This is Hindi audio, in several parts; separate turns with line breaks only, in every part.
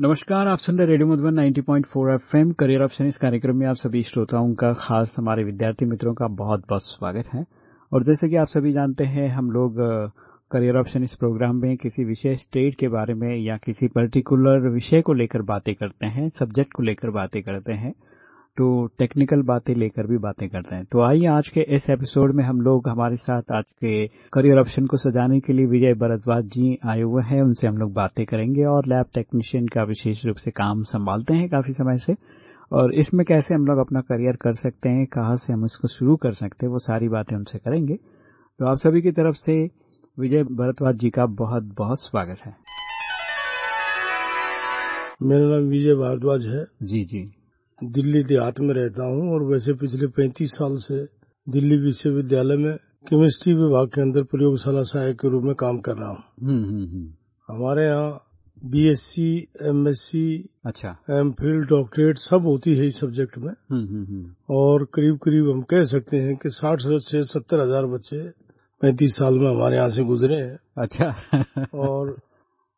नमस्कार, आप सुन रहे radio Madhuban 90.4 FM. Career option इस कार्यक्रम में आप सभी श्रोताओं का, खास हमारे विद्यार्थी मित्रों का बहुत बहुत स्वागत है। और जैसे कि आप सभी जानते हैं, हम लोग करियर ऑप्शन इस प्रोग्राम में किसी विशेष स्टेट के बारे में या किसी पर्टिकुलर विषय को लेकर बातें करते हैं, सब्जेक्ट को लेकर बातें करते हैं। तो टेक्निकल बातें लेकर भी बातें करते हैं। तो आइए आज के इस एपिसोड में हम लोग हमारे साथ आज के करियर ऑप्शन को सजाने के लिए विजय भरद्वाज जी आए हुए हैं। उनसे हम लोग बातें करेंगे और लैब टेक्नीशियन का विशेष रूप से काम संभालते हैं काफ़ी समय से। और इसमें कैसे हम लोग अपना करियर कर सकते हैं कहाँ से हम इसको शुरू कर सकते हैं वो सारी बातें उनसे करेंगे। तो आप सभी की तरफ़ से विजय भरद्वाज जी का बहुत बहुत स्वागत है।
मेरा नाम विजय भारद्वाज है।
जी जी।
दिल्ली देहात में रहता हूँ और वैसे पिछले 35 साल से दिल्ली विश्वविद्यालय में केमिस्ट्री विभाग के अंदर प्रयोगशाला सहायक के रूप में काम कर रहा हूँ।
हम्म, हम्म, हम्म।
हमारे यहाँ बीएससी एमएससी
अच्छा।
एम फिल डॉक्टरेट सब होती है इस सब्जेक्ट में। और करीब करीब हम कह सकते हैं कि साठ से सत्तर हज़ार बच्चे पैंतीस साल में हमारे यहाँ से गुजरे हैं।
अच्छा।
और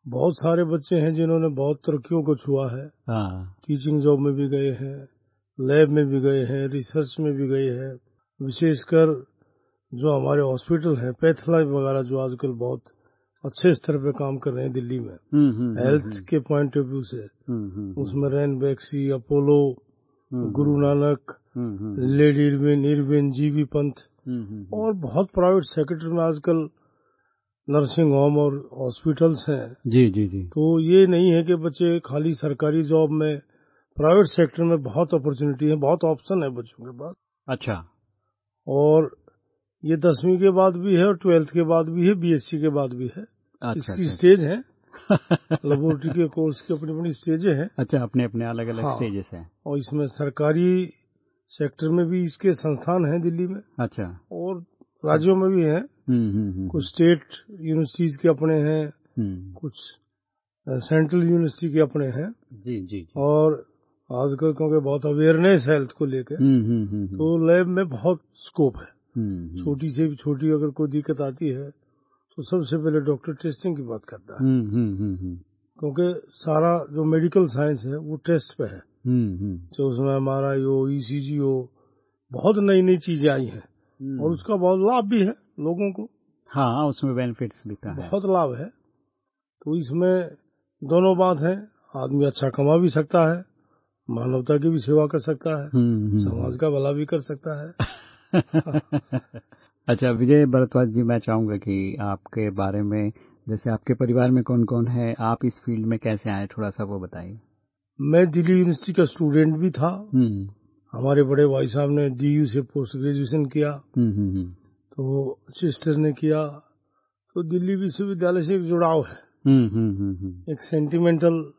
बहुत सारे बच्चे हैं जिन्होंने बहुत तरक्कियों को छुआ है।
हाँ।
टीचिंग जॉब में भी गए हैं लैब में भी गए हैं रिसर्च में भी गए हैं। विशेषकर जो हमारे हॉस्पिटल हैं पैथलाइफ वगैरह जो आजकल बहुत अच्छे स्तर पे काम कर रहे हैं दिल्ली में। हेल्थ
हम्म, हम्म,
के पॉइंट ऑफ़ व्यू से।
हम्म,
उसमें Ranbaxy Apollo Guru Nanak Lady Irwin Irwin G B Pant और बहुत प्राइवेट सेक्टर में आजकल नर्सिंग होम और हॉस्पिटल्स हैं।
जी जी जी।
तो ये नहीं है कि बच्चे खाली सरकारी जॉब में प्राइवेट सेक्टर में बहुत अपॉर्चुनिटी है बहुत ऑप्शन है बच्चों के पास।
अच्छा।
और ये दसवीं के बाद भी है और ट्वेल्थ के बाद भी है बीएससी के बाद भी है।
अच्छा,
इसकी
अच्छा।
स्टेज है। लेबोरेटरी के कोर्स की अपनी अपनी स्टेजें हैं।
अच्छा अपने अपने अलग अलग
हाँ।
स्टेजेस हैं।
और इसमें सरकारी सेक्टर में भी इसके संस्थान हैं दिल्ली में।
अच्छा।
और राज्यों में भी हैं।
हम्म हम्म हम्म,
कुछ स्टेट यूनिवर्सिटीज के अपने हैं। कुछ सेंट्रल यूनिवर्सिटी के अपने हैं।
जी जी।
और आजकल क्योंकि बहुत अवेयरनेस है हेल्थ को लेकर तो लैब में बहुत स्कोप है। छोटी से भी छोटी अगर कोई दिक्कत आती है तो सबसे पहले डॉक्टर टेस्टिंग की बात करता है। क्योंकि सारा जो मेडिकल साइंस है वो टेस्ट पे है। जो उसमें एम आर आई हो ईसीजी हो बहुत नई नई चीज़ें आई हैं। और उसका बहुत लाभ भी है लोगों को।
हाँ उसमें बेनिफिट्स भी था
बहुत लाभ है। तो इसमें दोनों बात है। आदमी अच्छा कमा भी सकता है मानवता की भी सेवा कर सकता है
हम्म, हम्म,
समाज का भला भी कर सकता है।
अच्छा विजय भरद्वाज जी मैं चाहूँगा कि आपके बारे में जैसे आपके परिवार में कौन कौन है आप इस फ़ील्ड में कैसे आए थोड़ा सा वो बताइए।
मैं दिल्ली यूनिवर्सिटी का स्टूडेंट भी था।
हम्म।
हमारे बड़े भाई साहब ने डीयू से पोस्ट ग्रेजुएशन किया।
हम्म हम्म, हम्म,
तो सिस्टर ने किया। तो दिल्ली विश्वविद्यालय से एक जुड़ाव है।
हम्म, हम्म, हम्म, हम्म।
एक सेंटिमेंटल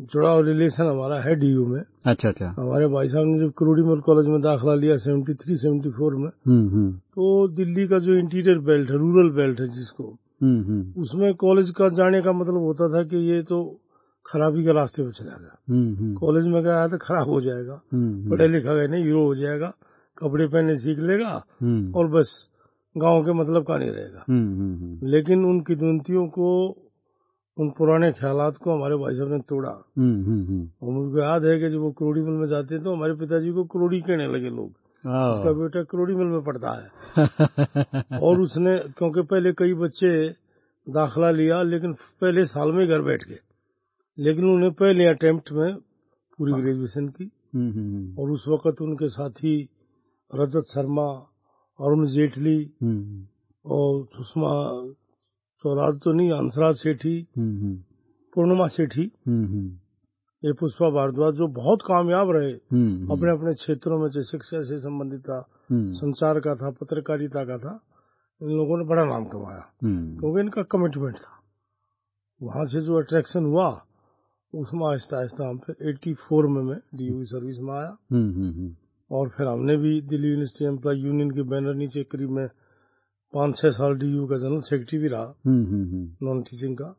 जुड़ाव रिलेशन हमारा है डीयू में।
अच्छा अच्छा।
हमारे भाई साहब ने जब करोड़ीमल कॉलेज में दाखिला लिया 73 74 में
हम्म हम्म।
तो दिल्ली का जो इंटीरियर बेल्ट है रूरल बेल्ट है जिसको उसमें कॉलेज का जाने का मतलब होता था कि ये तो खराबी के रास्ते पे चला गया।
हम्म हम्म।
कॉलेज में गया तो खराब हो जाएगा।
हम्म,
पढ़े लिखा गया नहीं हीरो हो जाएगा कपड़े पहनने सीख लेगा और बस गाँव के मतलब का नहीं रहेगा। लेकिन उन किदवंतियों को उन पुराने ख्यालात को हमारे भाई साहब ने तोड़ा। और मुझको याद है कि जब वो करोड़ीमल में जाते तो हमारे पिताजी को करोड़ी कहने लगे लोग उसका
आओ।
बेटा करोड़ीमल में पढ़ता है। और उसने क्योंकि पहले कई बच्चे दाखला लिया लेकिन पहले साल में घर बैठ गए। लेकिन उन्हें पहले अटेम्प्ट में पूरी ग्रेजुएशन की।
हम्म, हम्म, हम्म,
और उस वक्त उनके साथी रजत शर्मा अरुण जेटली और सुषमा स्वराज तो नहीं हंसराज सेठी पूर्णिमा सेठी ये पुष्पा भारद्वाज जो बहुत कामयाब रहे अपने अपने क्षेत्रों में जैसे शिक्षा से संबंधित था संचार का था पत्रकारिता का था इन लोगों ने बड़ा नाम कमाया। क्योंकि इनका कमिटमेंट था। वहाँ से जो अट्रैक्शन हुआ उसमें आहिस्ता आहिस्ता हम फिर 84 में मैं डीयू की सर्विस में आया।
हम्म, हम्म, हम्म,
और फिर हमने भी दिल्ली यूनिवर्सिटी एम्प्लॉय यूनियन के बैनर नीचे करीब में पाँच छह साल डीयू का जनरल सेक्रेटरी भी रहा नॉन टीचिंग का।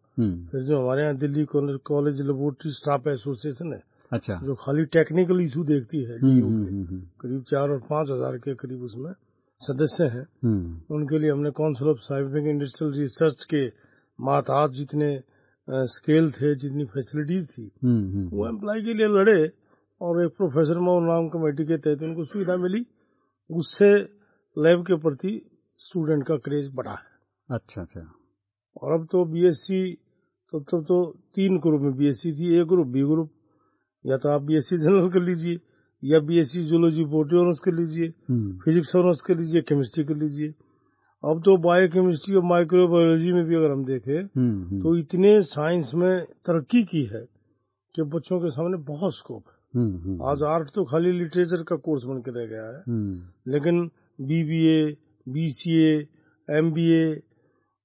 फिर जो हमारे यहाँ Delhi college laboratory staff association है
अच्छा।
जो खाली टेक्निकल इशू देखती है के
हम्म, हम्म,
करीब चार और पाँच हज़ार के करीब उसमें सदस्य हैं। उनके लिए हमने council of scientific industrial research के माताहत जितने स्केल थे जितनी फैसिलिटीज़ थी।
हम्म, हम्म,
वो एम्प्लॉय के लिए लड़े और एक प्रोफेसर मोहन नाम कमेटी के तहत उनको सुविधा मिली। उससे लैब के प्रति स्टूडेंट का क्रेज बढ़ा है।
अच्छा अच्छा।
और अब तो बीएससी तब तब तो तीन ग्रुप में बीएससी थी ए ग्रुप बी ग्रुप या तो आप बीएससी जनरल कर लीजिए या बीएससी जूलॉजी बोटी ऑनर्स कर लीजिए
हम्म,
फिजिक्स ऑनर्स कर लीजिए केमिस्ट्री कर लीजिए। अब तो बायो केमिस्ट्री और माइक्रोबायोलॉजी में भी अगर हम देखें
हम्म, हम्म,
तो इतने साइंस में तरक्की की है कि बच्चों के सामने बहुत स्कोप है।
हम्म,
आज आर्ट तो खाली लिटरेचर का कोर्स बन के रह गया है। लेकिन बीबीए बीसीए एमबीए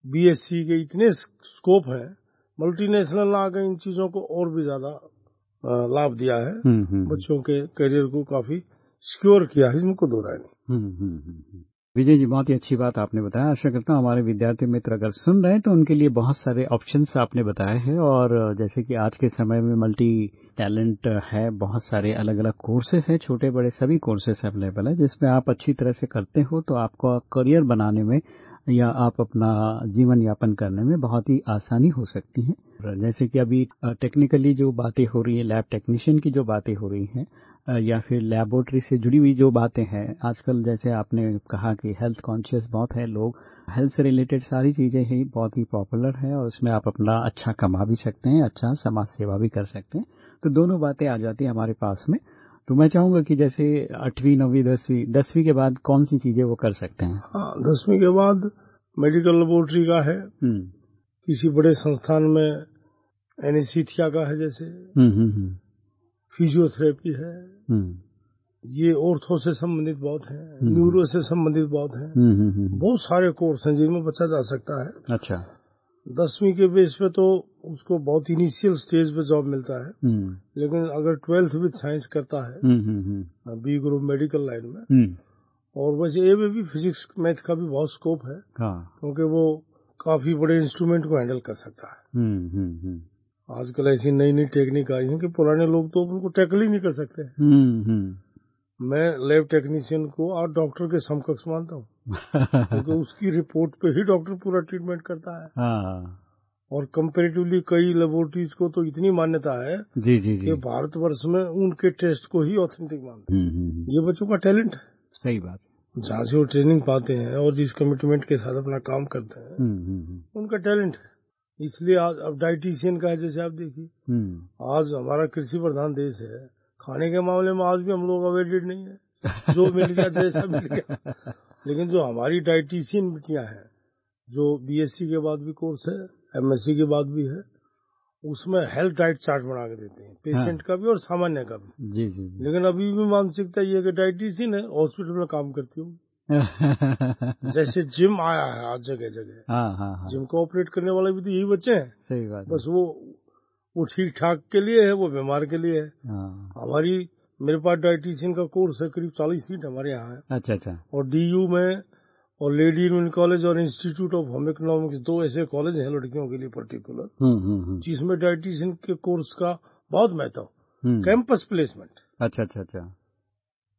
बीएससी के इतने स्कोप हैं मल्टीनेशनल आ गए इन चीज़ों को और भी ज़्यादा लाभ दिया है। बच्चों के करियर को काफ़ी सिक्योर किया है इनको दो राय नहीं
विजय जी, बहुत ही अच्छी बात आपने बताया। आशा करता हूँ हमारे विद्यार्थी मित्र अगर सुन रहे हैं तो उनके लिए बहुत सारे ऑप्शंस आपने बताए हैं। और जैसे कि आज के समय में मल्टी टैलेंट है, बहुत सारे अलग अलग कोर्सेज हैं छोटे बड़े सभी कोर्सेज अवेलेबल है, जिसमें आप अच्छी तरह से करते हो तो आपको करियर बनाने में या आप अपना जीवन यापन करने में बहुत ही आसानी हो सकती है। जैसे कि अभी टेक्निकली जो बातें हो रही है लैब टेक्नीशियन की जो बातें हो रही हैं या फिर लेबोरेटरी से जुड़ी हुई जो बातें हैं आजकल जैसे आपने कहा कि हेल्थ कॉन्शियस बहुत है लोग हेल्थ से रिलेटेड सारी चीज़ें ही बहुत ही पॉपुलर है और उसमें आप अपना अच्छा कमा भी सकते हैं अच्छा समाज सेवा भी कर सकते हैं। तो दोनों बातें आ जाती हैं हमारे पास में। तो मैं चाहूँगा कि जैसे आठवीं नौवीं दसवीं दसवीं के बाद कौन सी चीज़ें वो कर सकते हैं?
हाँ दसवीं के बाद मेडिकल लेबोरेटरी का है।
हम्म।
किसी बड़े संस्थान में एनेस्थीसिया का है जैसे।
हम्म हम्म हम्म,
फिजियोथेरेपी है।
हम्म।
ये ऑर्थो से संबंधित बहुत है
हम्म।
न्यूरो से संबंधित बहुत है।
हम्म, हम्म, हम्म,
बहुत सारे कोर्स हैं जिनमें बच्चा जा सकता है।
अच्छा।
दसवीं के बेस पे तो उसको बहुत इनिशियल स्टेज पे जॉब मिलता है।
हम्म।
लेकिन अगर ट्वेल्थ विद साइंस करता है
हम्म हम्म हम्म,
बी ग्रुप मेडिकल लाइन में।
हम्म।
और वैसे ए में भी फिजिक्स मैथ का भी बहुत स्कोप है।
हाँ।
क्योंकि वो काफ़ी बड़े इंस्ट्रूमेंट को हैंडल कर सकता है।
हम्म हम्म हम्म।
आजकल ऐसी नई नई टेक्निक आई है कि पुराने लोग तो उनको टैकल ही नहीं कर सकते।
हम्म हम्म।
मैं लैब टेक्नीशियन को और डॉक्टर के समकक्ष मानता हूँ। क्योंकि उसकी रिपोर्ट पे ही डॉक्टर पूरा ट्रीटमेंट करता है।
हाँ।
और कंपेरेटिवली कई लेबोरेटरीज को तो इतनी मान्यता है
जी जी जी।
कि भारतवर्ष में उनके टेस्ट को ही ऑथेंटिक मानते
हम्म हम्म
हैं ये बच्चों का टैलेंट है।
सही बात।
जहाँ से वो ट्रेनिंग पाते हैं और जिस कमिटमेंट के साथ अपना काम करते हैं उनका टैलेंट है। इसलिए आज अब डाइटिशियन का है जैसे आप देखिए।
हम्म।
आज हमारा कृषि प्रधान देश है। खाने के मामले में आज भी हम लोग अवेडेड नहीं है। जो मिल गया जैसा मिल गया। लेकिन जो हमारी डाइटिशियन बिटियाँ हैं जो बीएससी के बाद भी कोर्स है एमएससी के बाद भी है उसमें हेल्थ डाइट चार्ट बना के देते हैं। पेशेंट हाँ। का भी और सामान्य का भी।
जी जी जी।
लेकिन अभी भी मानसिकता ये है कि डाइटिशियन है हॉस्पिटल में काम करती हूँ। जैसे जिम आया है आज जगह जगह।
हाँ हाँ हाँ।
जिम को ऑपरेट करने वाले भी तो यही बच्चे हैं।
सही बात
बस वो वो ठीक ठाक के लिए है वो बीमार के लिए है।
हाँ।
हमारी मेरे पास डाइटिशियन का कोर्स है करीब चालीस सीट हमारे यहाँ है।
अच्छा अच्छा।
और डीयू में और लेडी यूनियन कॉलेज और इंस्टीट्यूट ऑफ़ होम इकोनॉमिक्स दो ऐसे कॉलेज हैं लड़कियों के लिए पर्टिकुलर
हम्म हम्म हम्म।
जिसमें डाइटिशियन के कोर्स का बहुत महत्व। कैंपस प्लेसमेंट
अच्छा अच्छा अच्छा।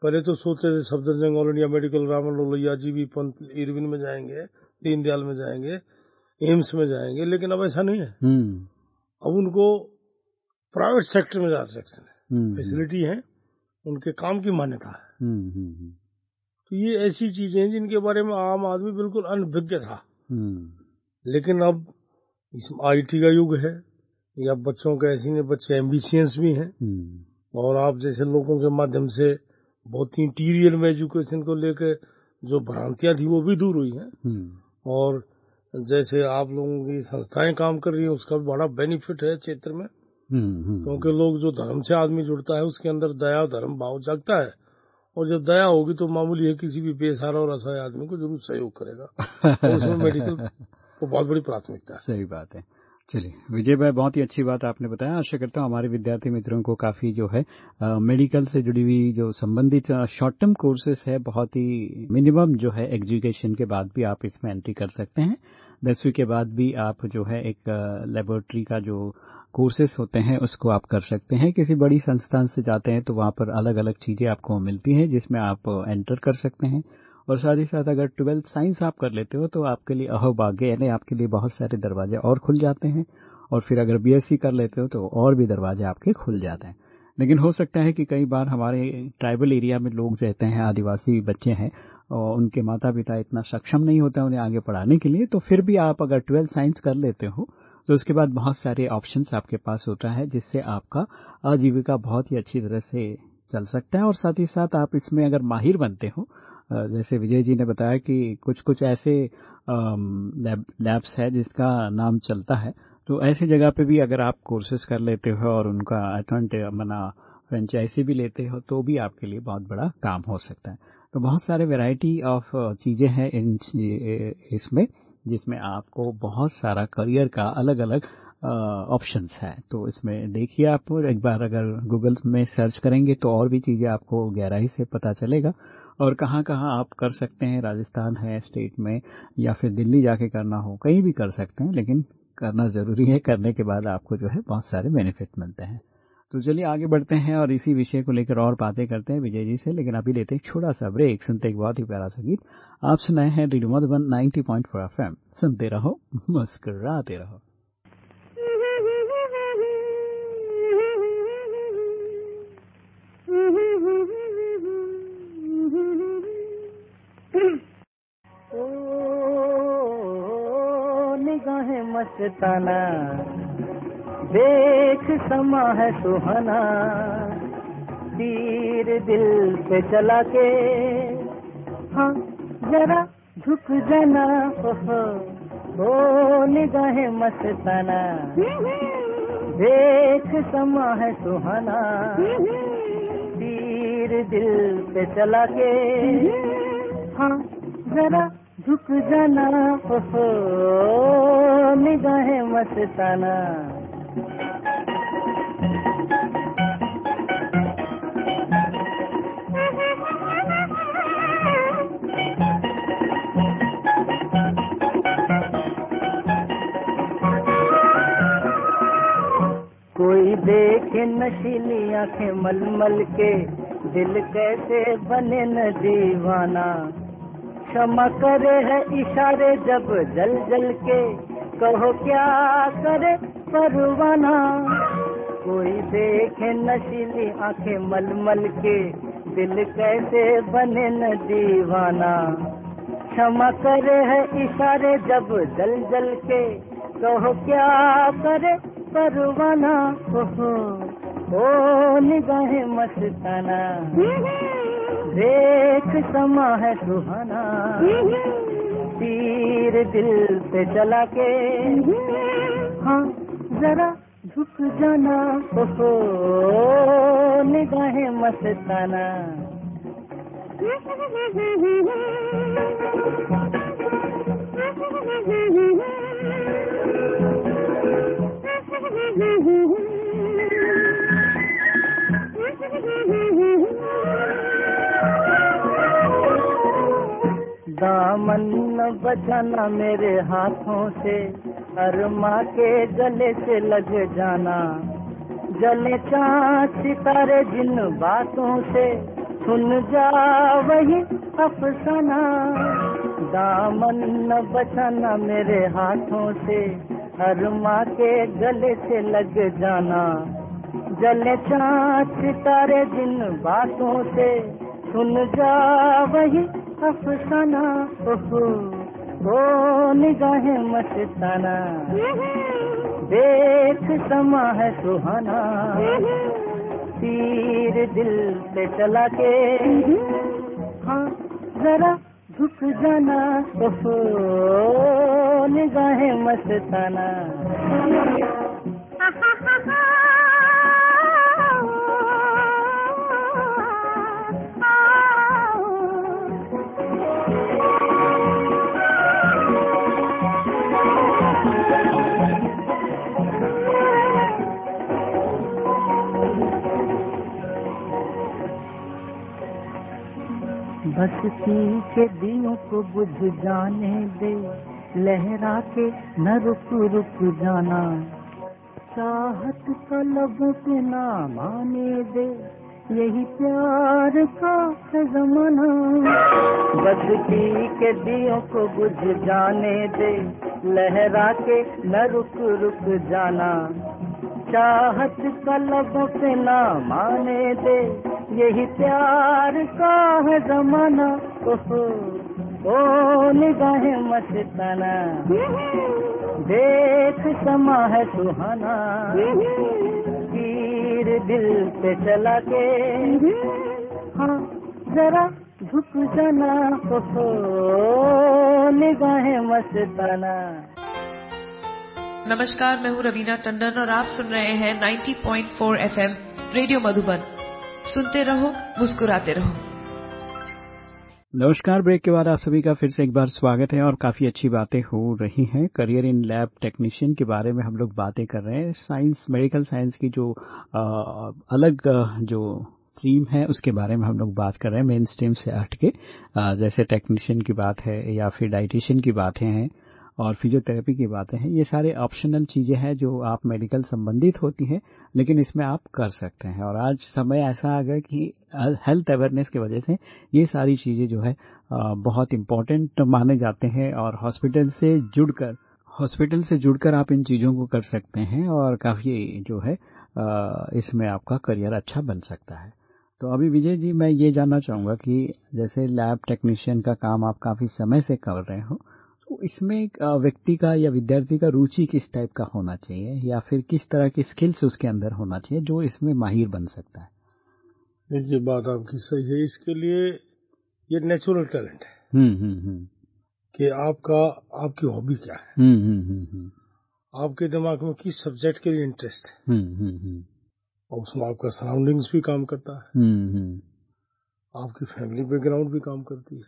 पहले तो सोचते थे Safdarjung all India medical Raman Lohia G B Pant Irwin में जाएँगे दीनदयाल में जाएँगे एम्स में जाएँगे लेकिन अब ऐसा नहीं है।
हम्म।
अब उनको प्राइवेट सेक्टर में जा सिलेक्शन है।
हम्म
फैसिलिटी है उनके काम की मान्यता है।
हम्म हम्म हम्म,
तो ये ऐसी चीज़ें हैं जिनके बारे में आम आदमी बिल्कुल अनभिज्ञ था।
हम्म।
लेकिन अब इस आईटी का युग है या बच्चों के ऐसे बच्चे एम्बिशियंस भी हैं।
हम्म।
और आप जैसे लोगों के माध्यम से बहुत ही इंटीरियर में एजुकेशन को लेकर जो भ्रांतियाँ थी वो भी दूर हुई हैं।
हम्म।
और जैसे आप लोगों की संस्थाएँ काम कर रही हैं उसका भी बड़ा बेनिफिट है क्षेत्र में।
हम्म हम्म,
क्योंकि लोग जो धर्म से आदमी जुड़ता है उसके अंदर दया धर्म भाव जगता है। और जब दया होगी तो मामूली है किसी भी बेसहारा और असहाय आदमी को ज़रूर सहयोग करेगा। और उसमें मेडिकल को बहुत बड़ी प्राथमिकता है।
सही बात है। चलिए विजय भाई बहुत ही अच्छी बात आपने बताया। आशा करता हूँ हमारे विद्यार्थी मित्रों को काफ़ी जो है अ, मेडिकल से जुड़ी हुई जो संबंधित शॉर्ट टर्म कोर्सेस है बहुत ही मिनिमम जो है एजुकेशन के बाद भी आप इसमें एंट्री कर सकते हैं। दसवीं के बाद भी आप जो है एक लेबोरेटरी का जो कोर्सेस होते हैं उसको आप कर सकते हैं। किसी बड़ी संस्थान से जाते हैं तो वहाँ पर अलग अलग चीज़ें आपको मिलती हैं जिसमें आप एंटर कर सकते हैं। और साथ ही साथ अगर ट्वेल्थ साइंस आप कर लेते हो तो आपके लिए अहो भाग्य यानी आपके लिए बहुत सारे दरवाजे और खुल जाते हैं। और फिर अगर बीएससी कर लेते हो तो और भी दरवाजे आपके खुल जाते हैं। लेकिन हो सकता है कि कई बार हमारे ट्राइबल एरिया में लोग रहते हैं, आदिवासी बच्चे हैं, और उनके माता पिता इतना सक्षम नहीं होता उन्हें आगे पढ़ाने के लिए तो फिर भी आप अगर ट्वेल्थ साइंस कर लेते हो तो उसके बाद बहुत सारे ऑप्शंस आपके पास होता है, जिससे आपका आजीविका बहुत ही अच्छी तरह से चल सकता है। और साथ ही साथ आप इसमें अगर माहिर बनते हो जैसे विजय जी ने बताया कि कुछ कुछ ऐसे लैब, लैब्स है जिसका नाम चलता है। तो ऐसी जगह पे भी अगर आप कोर्सेज कर लेते हो और उनका अथेंट मना फ्रेंचाइजी भी लेते हो तो भी आपके लिए बहुत बड़ा काम हो सकता है। तो बहुत सारे वैरायटी ऑफ़ चीज़ें हैं इन इसमें, जिसमें आपको बहुत सारा करियर का अलग अलग ऑप्शंस है। तो इसमें देखिए आप, एक बार अगर गूगल में सर्च करेंगे तो और भी चीज़ें आपको गहराई से पता चलेगा। और कहाँ कहाँ आप कर सकते हैं, राजस्थान है स्टेट में, या फिर दिल्ली जाके करना हो, कहीं भी कर सकते हैं, लेकिन करना ज़रूरी है, करने के बाद आपको जो है बहुत सारे बेनिफिट मिलते हैं। तो चलिए आगे बढ़ते हैं और इसी विषय को लेकर और बातें करते हैं विजय जी से, लेकिन अभी लेते हैं छोटा सा ब्रेक सुनते एक बहुत ही प्यारा सा गीत। आप सुनाए हैं रेडियो मधुबन 90.4 एफएम सुनते रहो, मुस्कुराते रहो।
मस्ताना देख समा है सुहाना। तीर दिल पे चला के। हाँ जरा झुक जाना। ओ निगाहें मस्ताना। देख समा है सुहाना। तीर दिल पे चला के। हाँ जरा झुक जाना, ओहो, निगाहें मस्ताना कोई देखे नशीली आँखें मलमल के, दिल कैसे बने न दीवाना। क्षमा करे है इशारे जब जल जल के। कहो, क्या करे परवाना? कोई देखे नशीली आँखें मलमल के। दिल कैसे बने न दीवाना? क्षमा करे है इशारे जब जल जल के। कहो, क्या करे परवाना? ओ निगाहें मस्ताना। देख समा है सुहाना। तीर दिल पे चला के। हाँ जरा झुक जाना। ओहो निगाहें मस्ताना। दामन न बचाना मेरे हाथों से, अरमा के गले से लग जाना। जले चाँद सितारे जिन बातों से, सुन जा वही अफसाना। दामन न बचाना मेरे हाथों से, अरमा के गले से लग जाना। जले चाँद सितारे जिन बातों से, सुन जा वही अफसाना, ओहो ओ निगाहें मस्ताना देख समा है सुहाना। तीर दिल पे चला के। हाँ जरा झुक जाना। ओहो, निगाहें मस्ताना बस्ती के दियों को बुझ जाने दे। लहरा के न रुक रुक जाना। चाहत का लबों पे ना माने दे। यही प्यार का है जमाना। बस्ती के दियों को बुझ जाने दे।
लहरा के न रुक रुक जाना। चाहत का लबों पे ना माने दे। यही प्यार का है जमाना। ओहो ओ निगाहें मस्ताना देख समा है सुहाना। तीर दिल पे चला के। हाँ जरा झुक जाना। ओहो निगाहें मस्ताना
नमस्कार, मैं हूँ रवीना टंडन और आप सुन रहे हैं 90.4 एफएम, रेडियो मधुबन। सुनते रहो मुस्कुराते रहो।
नमस्कार ब्रेक के बाद आप सभी का फिर से एक बार स्वागत है और काफ़ी अच्छी बातें हो रही हैं। करियर इन लैब टेक्नीशियन के बारे में हम लोग बातें कर रहे हैं। साइंस मेडिकल साइंस की जो आ, अलग जो स्ट्रीम है उसके बारे में हम लोग बात कर रहे हैं मेन स्ट्रीम से हट के जैसे टेक्नीशियन की बात है या फिर डाइटिशियन की बातें हैं और फिजियोथेरेपी की बातें हैं, ये सारे ऑप्शनल चीज़ें हैं जो आप मेडिकल संबंधित होती हैं, लेकिन इसमें आप कर सकते हैं। और आज समय ऐसा आ गया कि हेल्थ अवेयरनेस की वजह से ये सारी चीज़ें जो है बहुत इम्पोर्टेंट माने जाते हैं और हॉस्पिटल से जुड़कर हॉस्पिटल से जुड़कर आप इन चीज़ों को कर सकते हैं और काफ़ी जो है इसमें आपका करियर अच्छा बन सकता है। तो अभी विजय जी, मैं ये जानना चाहूँगा कि जैसे लैब टेक्नीशियन का काम आप काफ़ी समय से कर रहे हो इसमें व्यक्ति का या विद्यार्थी का रुचि किस टाइप का होना चाहिए? या फिर किस तरह के स्किल्स उसके अंदर होना चाहिए जो इसमें माहिर बन सकता है?
ये बात आपकी सही है इसके लिए ये नेचुरल टैलेंट है।
हम्म हम्म हम्म।
कि आपका आपकी हॉबी क्या है? आपके दिमाग में किस सब्जेक्ट के लिए इंटरेस्ट है? और उसमें आपका सराउंडिंग्स भी काम करता है। आपकी फैमिली बैकग्राउंड भी काम करती है।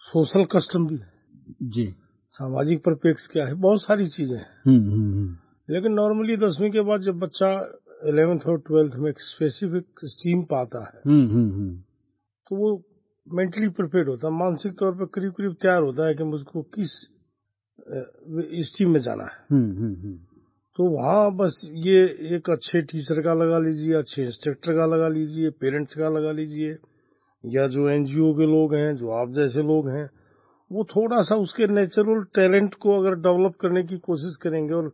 सोशल कस्टम भी है।
जी।
सामाजिक परिप्रेक्ष्य क्या है? बहुत सारी चीज़ें हैं।
हम्म हम्म
लेकिन नॉर्मली दसवीं के बाद जब बच्चा इलेवेंथ और ट्वेल्थ में एक स्पेसिफिक स्ट्रीम पाता है
हम्म हम्म हम्म।
तो वो मेंटली प्रिपेयर होता है। मानसिक तौर पर करीब करीब तैयार होता है कि मुझको किस स्ट्रीम में जाना है।
हम्म हम्म हम्म।
तो वहाँ बस ये एक अच्छे टीचर का लगा लीजिए अच्छे इंस्ट्रक्टर का लगा लीजिए पेरेंट्स का लगा लीजिए या जो एनजीओ के लोग हैं जो आप जैसे लोग हैं वो थोड़ा सा उसके नेचुरल टैलेंट को अगर डेवलप करने की कोशिश करेंगे और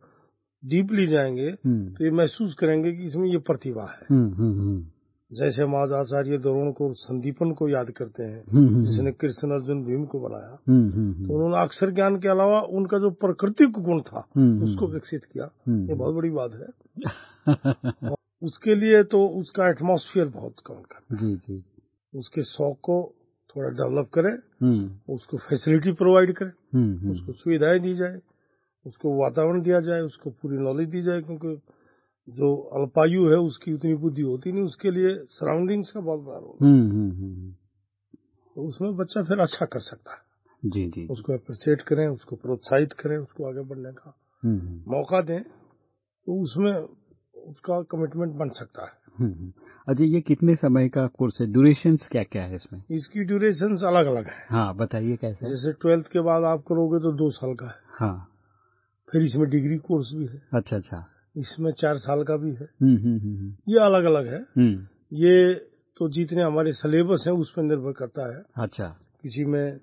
डीपली जाएँगे
हम्म।
तो ये महसूस करेंगे कि इसमें ये प्रतिभा है।
हम्म हम्म
जैसे हम आज आचार्य द्रोण को संदीपन को याद करते हैं जिसने कृष्ण अर्जुन भीम को बनाया।
हम्म हम्म
तो उन्होंने अक्षर ज्ञान के अलावा उनका जो प्राकृतिक गुण था उसको विकसित किया। ये बहुत बड़ी बात है। उसके लिए तो उसका एटमॉस्फेयर बहुत कम कर
जी जी।
उसके शौक को थोड़ा डेवलप करें
हम्म।
उसको फैसिलिटी प्रोवाइड करें
हम्म हम्म।
उसको सुविधाएँ दी जाए उसको वातावरण दिया जाए उसको पूरी नॉलेज दी जाए क्योंकि जो अल्पायु है उसकी उतनी बुद्धि होती नहीं उसके लिए सराउंडिंग्स का बहुत बड़ा रोल तो उसमें बच्चा फिर अच्छा कर सकता है।
जी जी
उसको अप्रिशिएट करें उसको प्रोत्साहित करें उसको आगे बढ़ने का मौका दें तो उसमें उसका कमिटमेंट बन सकता है।
अजय ये कितने समय का कोर्स है? ड्यूरेशन क्या क्या है इसमें?
इसकी ड्यूरेशन अलग अलग है।
हाँ बताइए कैसे?
जैसे ट्वेल्थ के बाद आप करोगे तो दो साल का है।
हाँ।
फिर इसमें डिग्री कोर्स भी है।
अच्छा अच्छा।
इसमें चार साल का भी है।
हम्म हम्म हम्म
ये अलग अलग है ये तो जितने हमारे सिलेबस है उस पर निर्भर करता है।
अच्छा।
किसी में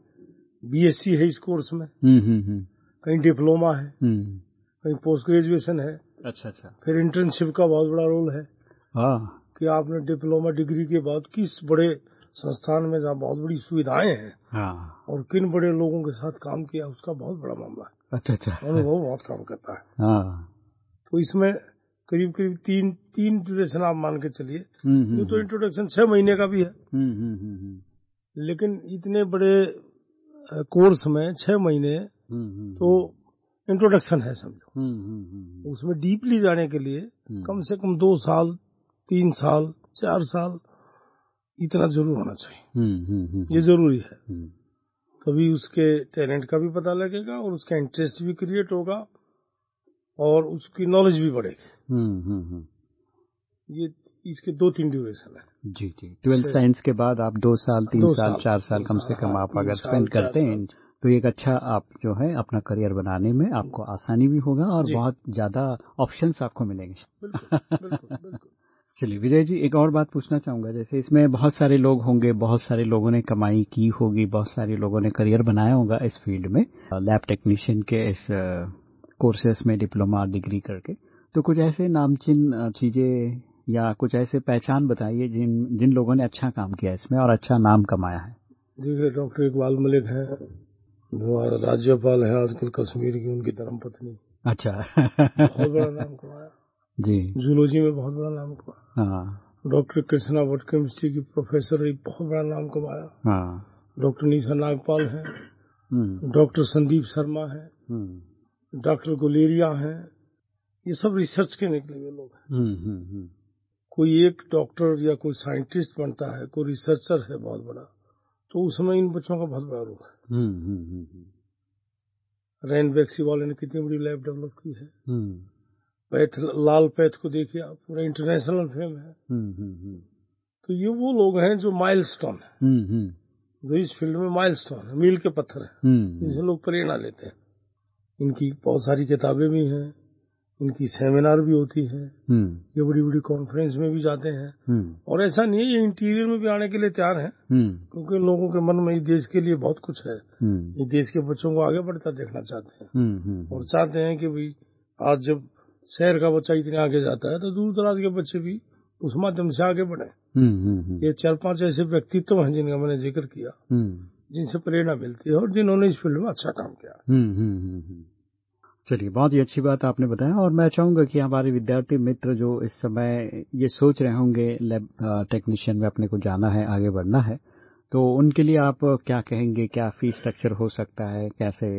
बीएससी है इस कोर्स में। कहीं डिप्लोमा है। कहीं पोस्ट ग्रेजुएशन है।
अच्छा अच्छा।
फिर इंटर्नशिप का बहुत बड़ा रोल है।
हाँ।
कि आपने डिप्लोमा डिग्री के बाद किस बड़े संस्थान में जहाँ बहुत बड़ी सुविधाएँ हैं
हाँ।
और किन बड़े लोगों के साथ काम किया उसका बहुत बड़ा मामला है।
अच्छा अच्छा।
अनुभव बहुत काम करता है।
हाँ।
तो इसमें करीब करीब तीन तीन ड्यूरेशन आप मान के चलिए।
हम्म हम्म
ये तो इंट्रोडक्शन छह महीने का भी है।
हम्म हम्म हम्म हम्म।
लेकिन इतने बड़े कोर्स में छह महीने
हम्म हम्म
तो इंट्रोडक्शन है समझो।
हम्म हम्म हम्म
उसमें डीपली जाने के लिए
हम्म।
कम से कम दो साल तीन साल चार साल इतना ज़रूर होना चाहिए।
हम्म हम्म हम्म
ये ज़रूरी है। तभी उसके टैलेंट का भी पता लगेगा और उसका इंटरेस्ट भी क्रिएट होगा और उसकी नॉलेज भी बढ़ेगी।
हम्म हम्म हम्म।
ये इसके दो तीन ड्यूरेशन है।
जी जी। ट्वेल्थ साइंस के बाद आप दो साल तीन
दो
साल
साल,
चार साल कम से कम
हाँ,
आप अगर स्पेंड करते हैं तो एक अच्छा आप जो है अपना करियर बनाने में आपको आसानी भी होगा और बहुत ज़्यादा ऑप्शंस आपको मिलेंगे।
बिल्कुल बिल्कुल बिल्कुल।
चलिए विजय जी एक और बात पूछना चाहूँगा। जैसे इसमें बहुत सारे लोग होंगे बहुत सारे लोगों ने कमाई की होगी बहुत सारे लोगों ने करियर बनाया होगा इस फ़ील्ड में लैब टेक्नीशियन के इस कोर्सेस में डिप्लोमा डिग्री करके। तो कुछ ऐसे नामचिन चीज़ें या कुछ ऐसे पहचान बताइए जिन जिन लोगों ने अच्छा काम किया इसमें और अच्छा नाम कमाया है।
देखिए डॉक्टर इकबाल मलिक हैं। जो राज्यपाल है आजकल कश्मीर की उनकी धर्मपत्नी।
अच्छा।
बहुत बड़ा नाम कमाया।
जी।
जूलॉजी में बहुत बड़ा नाम कमाया।
हाँ।
डॉक्टर कृष्णा भट्ट केमिस्ट्री की प्रोफेसर एक बहुत बड़ा नाम कमाया।
हाँ।
डॉक्टर निशा नागपाल हैं।
हम्म।
डॉक्टर संदीप शर्मा है।
हम्म।
डॉक्टर गुलेरिया है। ये सब रिसर्च के निकले हुए लोग हैं।
हम्म हम्म हम्म।
कोई एक डॉक्टर या कोई साइंटिस्ट बनता है कोई रिसर्चर है बहुत बड़ा तो उस समय इन बच्चों का बहुत बड़ा रोल है। रैन वैक्सी वाले ने कितनी बड़ी लैब डेवलप की है। पैथ लाल पैथ को देखिए आप पूरा इंटरनेशनल फेम है।
हम्म हम्म
तो ये वो लोग हैं जो माइलस्टोन है।
हम्म हम्म।
जो इस फ़ील्ड में माइलस्टोन है मील के पत्थर है।
हम्म
जिनसे लोग प्रेरणा लेते हैं। इनकी बहुत सारी किताबें भी हैं इनकी सेमिनार भी होती है।
हम्म।
ये बड़ी बड़ी कॉन्फ्रेंस में भी जाते हैं।
हम्म।
और ऐसा नहीं है ये इंटीरियर में भी आने के लिए तैयार हैं।
हम्म।
क्योंकि लोगों के मन में इस देश के लिए बहुत कुछ है।
हम्म।
ये देश के बच्चों को आगे बढ़ता देखना चाहते हैं।
हम्म हम्म।
और चाहते हैं कि भाई आज जब शहर का बच्चा इतने आगे जाता है तो दूर दराज के बच्चे भी उस माध्यम से आगे बढ़े।
हम्म हम्म
ये चार पाँच ऐसे व्यक्तित्व हैं जिनका मैंने ज़िक्र किया
हम्म।
जिनसे प्रेरणा मिलती है और जिन्होंने इस फ़ील्ड में अच्छा काम किया।
हम्म हम्म हम्म हम्म। चलिए बहुत ही अच्छी बात आपने बताया और मैं चाहूँगा कि हमारे विद्यार्थी मित्र जो इस समय ये सोच रहे होंगे लैब टेक्नीशियन में अपने को जाना है आगे बढ़ना है तो उनके लिए आप क्या कहेंगे क्या फ़ीस स्ट्रक्चर हो सकता है कैसे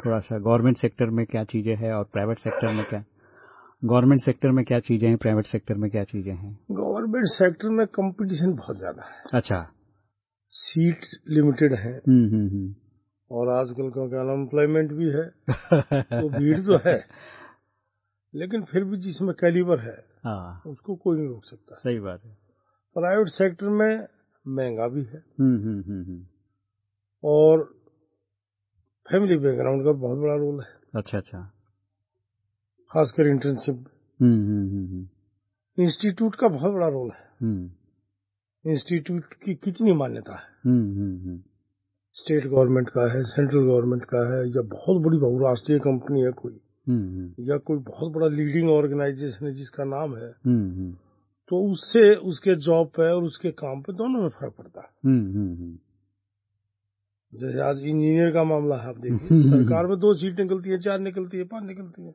थोड़ा सा गवर्नमेंट सेक्टर में क्या चीज़ें हैं और प्राइवेट सेक्टर में क्या? गवर्नमेंट सेक्टर में क्या चीज़ें हैं प्राइवेट सेक्टर में क्या चीज़ें हैं?
गवर्नमेंट सेक्टर में कंपटीशन बहुत ज़्यादा है।
अच्छा।
सीट लिमिटेड है।
हम्म हम्म हम्म।
और आजकल का क्या अनएम्प्लॉयमेंट भी है। तो भीड़ तो है। लेकिन फिर भी जिसमें कैलिबर है
हाँ।
उसको कोई नहीं रोक सकता।
सही बात है।
प्राइवेट सेक्टर में महँगा भी है। और फैमिली बैकग्राउंड का बहुत बड़ा रोल है।
अच्छा अच्छा।
खासकर इंटर्नशिप
हम्म हम्म हम्म हम्म।
इंस्टीट्यूट का बहुत बड़ा रोल है। इंस्टीट्यूट की कितनी मान्यता है? स्टेट गवर्नमेंट का है सेंट्रल गवर्नमेंट का है या बहुत बड़ी बहुराष्ट्रीय कंपनी है कोई या कोई बहुत बड़ा लीडिंग ऑर्गेनाइजेशन है जिसका नाम है तो उससे उसके जॉब पे और उसके काम पे दोनों में फ़र्क पड़ता है। जैसे आज इंजीनियर का मामला है आप देखिए। सरकार में दो सीट निकलती है चार निकलती है पाँच निकलती है।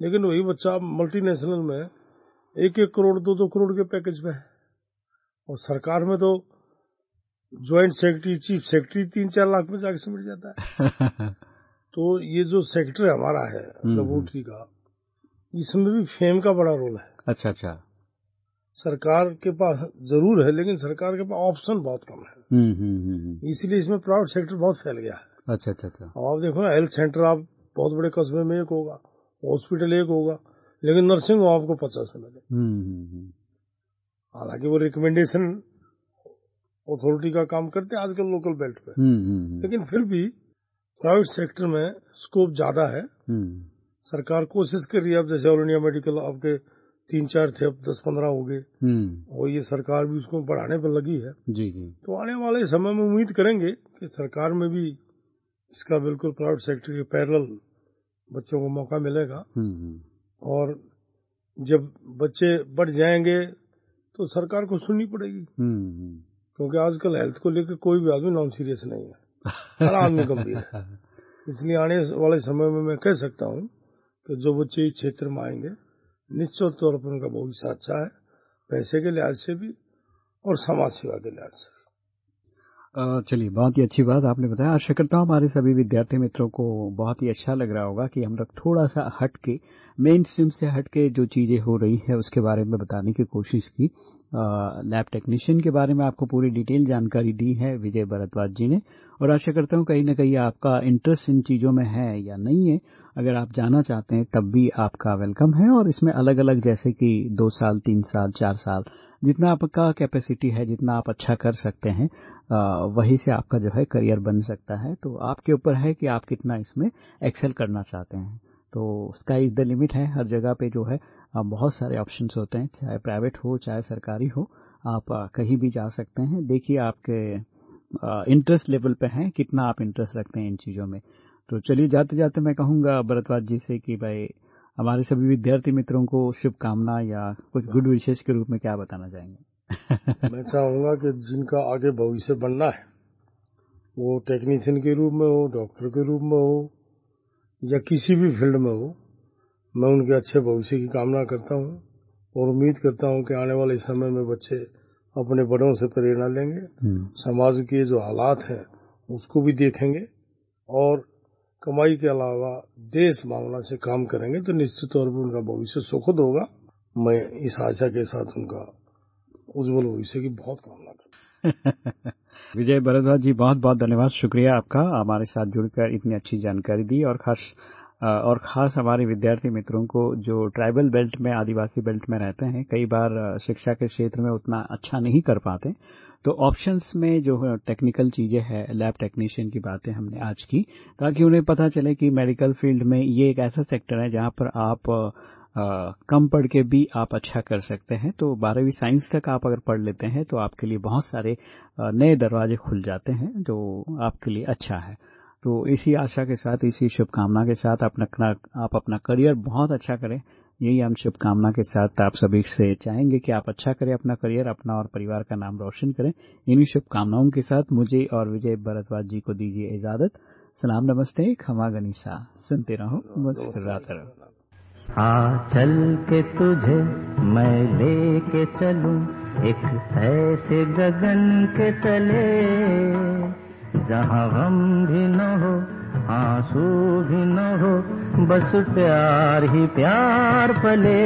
लेकिन वही बच्चा मल्टीनेशनल में एक एक करोड़ दो दो करोड़ के पैकेज में है। और सरकार में तो ज्वाइंट सेक्रेटरी चीफ सेक्रेटरी तीन चार लाख में जाके समझ जाता है। तो ये जो सेक्टर हमारा है लेबोरेटरी का इसमें भी फेम का बड़ा रोल है।
अच्छा अच्छा।
सरकार के पास ज़रूर है लेकिन सरकार के पास ऑप्शन बहुत कम है।
हम्म हम्म हम्म हम्म।
इसलिए इसमें प्राइवेट सेक्टर बहुत फैल गया है।
अच्छा अच्छा अच्छा।
अब आप देखो ना हेल्थ सेंटर आप बहुत बड़े कस्बे में एक होगा। हॉस्पिटल एक होगा लेकिन नर्सिंग होम आपको पचास में मिले
हम्म हम्म हम्म।
हालाँकि वो रिकमेंडेशन अथॉरिटी का काम करते हैं आजकल लोकल बेल्ट पे।
हम्म हम्म
लेकिन फिर भी प्राइवेट सेक्टर में स्कोप ज़्यादा है। सरकार कोशिश कर रही है अब जैसे ऑल इंडिया मेडिकल आपके तीन चार थे अब दस पंद्रह हो गए। और ये सरकार भी उसको बढ़ाने पर लगी है।
जी जी।
तो आने वाले समय में उम्मीद करेंगे कि सरकार में भी इसका बिल्कुल प्राइवेट सेक्टर के पैरेलल बच्चों को मौका मिलेगा।
हम्म हम्म।
और जब बच्चे बढ़ जाएँगे तो सरकार को सुननी पड़ेगी।
हम्म
क्योंकि आजकल हेल्थ को लेकर कोई भी आदमी नॉन सीरियस नहीं है। हर आदमी गंभीर है। इसलिए आने वाले समय में मैं कह सकता हूँ कि जो बच्चे इस क्षेत्र में आएँगे निश्चित तौर पर उनका भविष्य अच्छा है पैसे के लिहाज से भी और समाज सेवा के लिहाज से भी।
चलिए, बहुत ही अच्छी बात आपने बताया। आशा करता हूँ हमारे सभी विद्यार्थी मित्रों को बहुत ही अच्छा लग रहा होगा कि हम लोग थोड़ा सा हट के मेन स्ट्रीम से हट के जो चीज़ें हो रही है उसके बारे में बताने की कोशिश की। लैब टेक्नीशियन के बारे में आपको पूरी डिटेल जानकारी दी है विजय भरद्वाज जी ने। और आशा करता हूँ कहीं ना कहीं आपका इंटरेस्ट इन चीज़ों में है या नहीं है, अगर आप जाना चाहते हैं तब भी आपका वेलकम है। और इसमें अलग अलग जैसे कि दो साल, तीन साल, चार साल, जितना आपका कैपेसिटी है, जितना आप अच्छा कर सकते हैं वहीं से आपका जो है करियर बन सकता है। तो आपके ऊपर है कि आप कितना इसमें एक्सेल करना चाहते हैं। तो स्काई इज़ द लिमिट है, हर जगह पे जो है बहुत सारे ऑप्शंस होते हैं, चाहे प्राइवेट हो, चाहे सरकारी हो, आप कहीं भी जा सकते हैं। देखिए आपके इंटरेस्ट लेवल पे हैं, कितना आप इंटरेस्ट रखते हैं इन चीज़ों में। तो चलिए जाते जाते मैं कहूँगा भरतवाज जी से कि भाई, हमारे सभी विद्यार्थी मित्रों को शुभकामना या कुछ गुड विशेष के रूप में क्या बताना चाहेंगे?
मैं चाहूँगा कि जिनका आगे भविष्य बनना है वो टेक्नीशियन के रूप में हो डॉक्टर के रूप में हो या किसी भी फ़ील्ड में हो मैं उनके अच्छे भविष्य की कामना करता हूँ और उम्मीद करता हूँ कि आने वाले समय में बच्चे अपने बड़ों से प्रेरणा लेंगे। समाज के जो हालात हैं उसको भी देखेंगे और कमाई के अलावा देश भावना से काम करेंगे तो निश्चित तौर पर उनका भविष्य सुखद होगा। मैं इस आशा के साथ उनका उज्जवल भविष्य की बहुत कामना करता
विजय भरद्वाज जी, बहुत बहुत धन्यवाद। शुक्रिया आपका हमारे साथ जुड़कर इतनी अच्छी जानकारी दी और खास और खास हमारे विद्यार्थी मित्रों को जो ट्राइबल बेल्ट में, आदिवासी बेल्ट में रहते हैं, कई बार शिक्षा के क्षेत्र में उतना अच्छा नहीं कर पाते। तो ऑप्शंस में जो टेक्निकल चीज़ें हैं, लैब टेक्नीशियन की बातें हमने आज की, ताकि उन्हें पता चले कि मेडिकल फ़ील्ड में ये एक ऐसा सेक्टर है जहाँ पर आप आ, कम पढ़ के भी आप अच्छा कर सकते हैं। तो बारहवीं साइंस तक आप अगर पढ़ लेते हैं तो आपके लिए बहुत सारे नए दरवाजे खुल जाते हैं जो आपके लिए अच्छा है। तो इसी आशा के साथ इसी शुभकामना के साथ अपना आप अपना करियर बहुत अच्छा करें। यही हम शुभकामना के साथ आप सभी से चाहेंगे कि आप अच्छा करें अपना करियर अपना और परिवार का नाम रोशन करें। इन्हीं शुभकामनाओं के साथ मुझे और विजय भरद्वाज जी को दीजिए इजाज़त। सलाम नमस्ते खमा गनीसा। सुनते रहो मुस्कुराते रहो।
हाँ चल के तुझे मैं लेके चलूँ, एक ऐसे गगन के तले। जहाँ गम भी न हो, आँसू भी न हो, बस प्यार ही प्यार पले।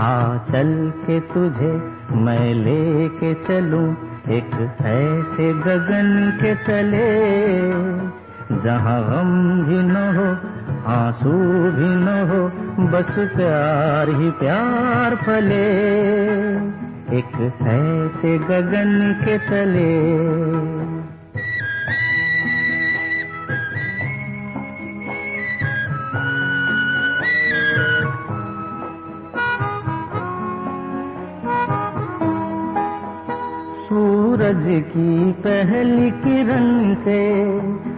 आ, चल के तुझे मैं लेके चलूँ, एक ऐसे गगन के तले। जहाँ गम भी न हो, आँसू भी न हो, बस प्यार ही प्यार फले। एक ऐसे गगन के तले। सूरज की पहली किरण से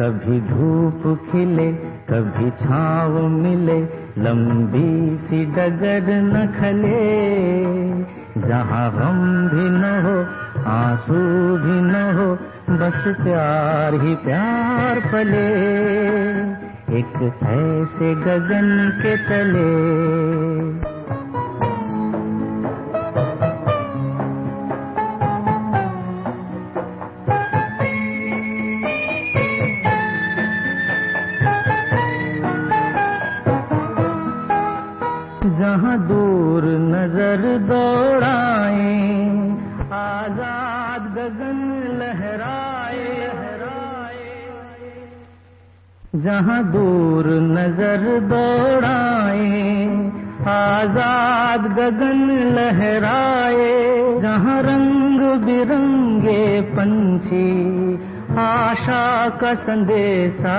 कभी धूप खिले, कभी छाव मिले, लंबी सी डगर न खले। जहाँ गम भी न हो, आँसू भी न हो, बस प्यार ही प्यार पले। एक ऐसे गगन के तले। जहाँ दूर नजर दौड़ाए आजाद गगन लहराए जहाँ दूर नजर दौड़ाए आजाद गगन लहराए। जहाँ रंग बिरंगे पंछी आशा का संदेशा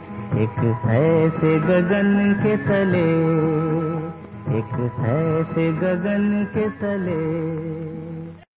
एक ऐसे गगन के तले एक ऐसे गगन के तले।